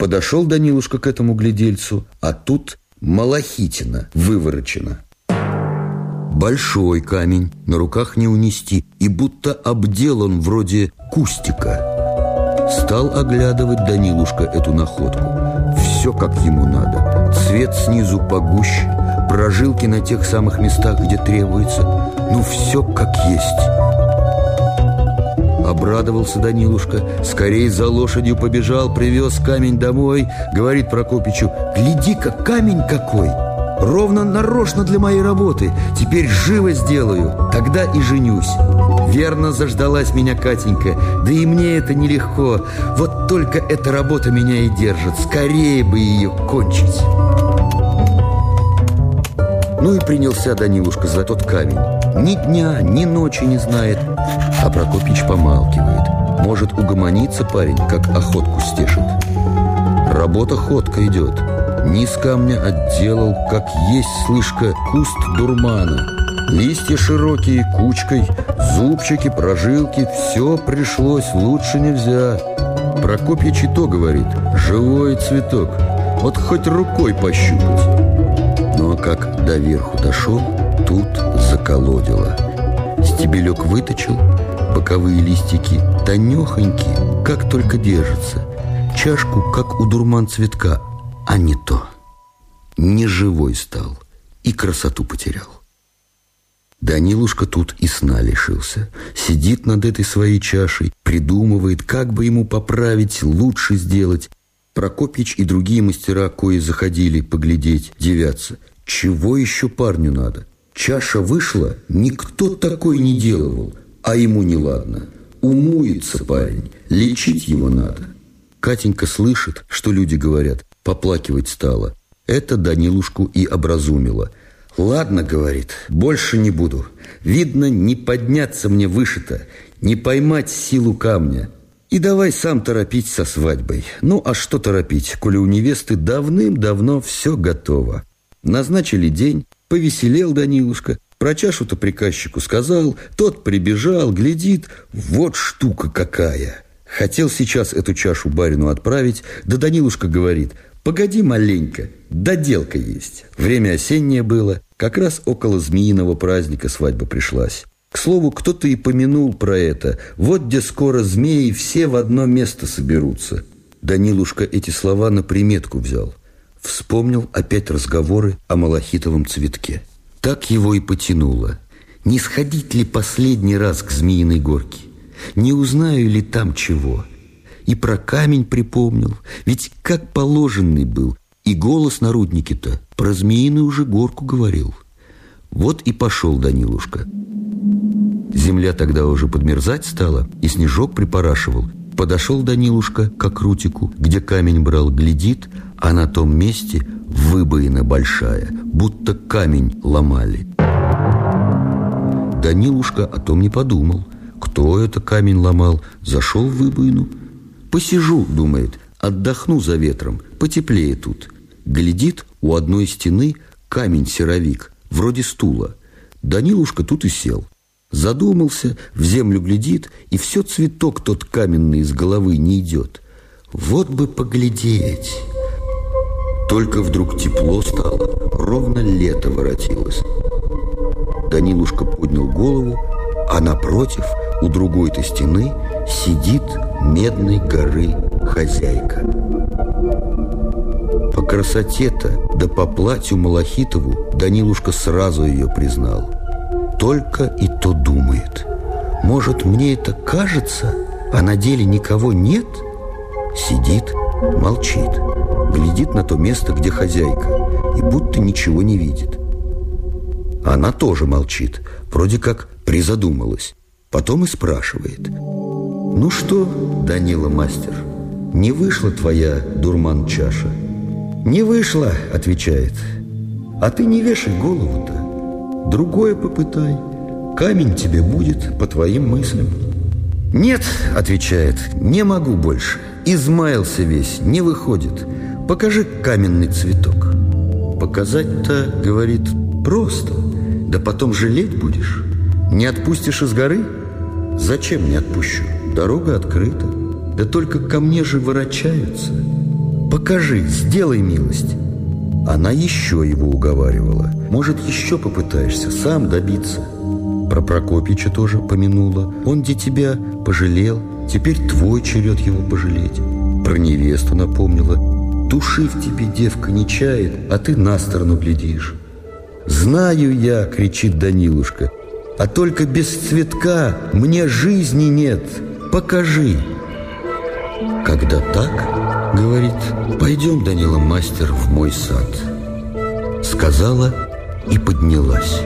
Подошел Данилушка к этому глядельцу, а тут малахитина выворочена. Большой камень, на руках не унести, и будто обделан вроде кустика. Стал оглядывать Данилушка эту находку. Все как ему надо. Цвет снизу погуще, прожилки на тех самых местах, где требуется. Ну, все как есть. Обрадовался Данилушка, скорее за лошадью побежал, привез камень домой. Говорит Прокопичу, гляди-ка, камень какой! Ровно нарочно для моей работы. Теперь живо сделаю, тогда и женюсь. Верно заждалась меня Катенька, да и мне это нелегко. Вот только эта работа меня и держит. Скорее бы ее кончить. Ну и принялся Данилушка за тот камень. Ни дня, ни ночи не знает. А Прокопич помалкивает. Может, угомониться парень, как охотку стешит. Работа ходка идет. Низ камня отделал, как есть, слышка, куст дурмана. Листья широкие, кучкой, зубчики, прожилки, все пришлось, лучше нельзя. Прокопьич и то говорит, живой цветок, вот хоть рукой пощупать. Но как до верху дошел, тут заколодило. Стебелек выточил, боковые листики тонехонькие, как только держатся. Чашку, как у дурман цветка, а не то. Неживой стал и красоту потерял. Данилушка тут и сна лишился. Сидит над этой своей чашей, придумывает, как бы ему поправить, лучше сделать. Прокопьич и другие мастера, кои заходили поглядеть, девятся. Чего еще парню надо? Чаша вышла, никто такой не делал, а ему неладно. Умуется парень, лечить его надо. Катенька слышит, что люди говорят, поплакивать стала. Это Данилушку и образумило. «Ладно, — говорит, — больше не буду. Видно, не подняться мне выше-то, не поймать силу камня. И давай сам торопить со свадьбой. Ну, а что торопить, коли у невесты давным-давно все готово?» Назначили день, повеселел Данилушка, про чашу-то приказчику сказал, тот прибежал, глядит, вот штука какая. Хотел сейчас эту чашу барину отправить, да Данилушка говорит – Погоди маленько, доделка есть. Время осеннее было, как раз около змеиного праздника свадьба пришлась. К слову, кто-то и помянул про это. Вот где скоро змеи все в одно место соберутся. Данилушка эти слова на приметку взял. Вспомнил опять разговоры о малахитовом цветке. Так его и потянуло. Не сходить ли последний раз к Змеиной горке? Не узнаю ли там чего? и про камень припомнил, ведь как положенный был, и голос на руднике-то про змеиную уже горку говорил. Вот и пошел Данилушка. Земля тогда уже подмерзать стала, и снежок припорашивал. Подошел Данилушка к окрутику, где камень брал, глядит, а на том месте выбоина большая, будто камень ломали. Данилушка о том не подумал. Кто это камень ломал, зашел в выбоину – Посижу, думает, отдохну за ветром, потеплее тут. Глядит, у одной стены камень-серовик, вроде стула. Данилушка тут и сел. Задумался, в землю глядит, и все цветок тот каменный из головы не идет. Вот бы поглядеть. Только вдруг тепло стало, ровно лето воротилось. Данилушка поднял голову, а напротив, у другой-то стены, сидит Медной горы хозяйка. По красоте-то, да по платью Малахитову Данилушка сразу ее признал. Только и то думает. Может, мне это кажется, а на деле никого нет? Сидит, молчит, глядит на то место, где хозяйка, и будто ничего не видит. Она тоже молчит, вроде как призадумалась. Потом и спрашивает – ну что, Данила мастер, не вышла твоя дурман-чаша? Не вышла, отвечает. А ты не вешай голову-то. Другое попытай. Камень тебе будет по твоим мыслям. Нет, отвечает, не могу больше. Измаялся весь, не выходит. Покажи каменный цветок. Показать-то, говорит, просто. Да потом жалеть будешь. Не отпустишь из горы? Зачем не отпущу? Дорога открыта. Да только ко мне же ворочаются. Покажи, сделай милость. Она еще его уговаривала. Может, еще попытаешься сам добиться. Про Прокопича тоже помянула. Он где тебя пожалел, теперь твой черед его пожалеть. Про невесту напомнила. Души в тебе девка не чает, а ты на сторону глядишь. «Знаю я!» — кричит Данилушка. «А только без цветка мне жизни нет. Покажи!» Когда так, говорит, «Пойдем, Данила, мастер, в мой сад». Сказала и поднялась.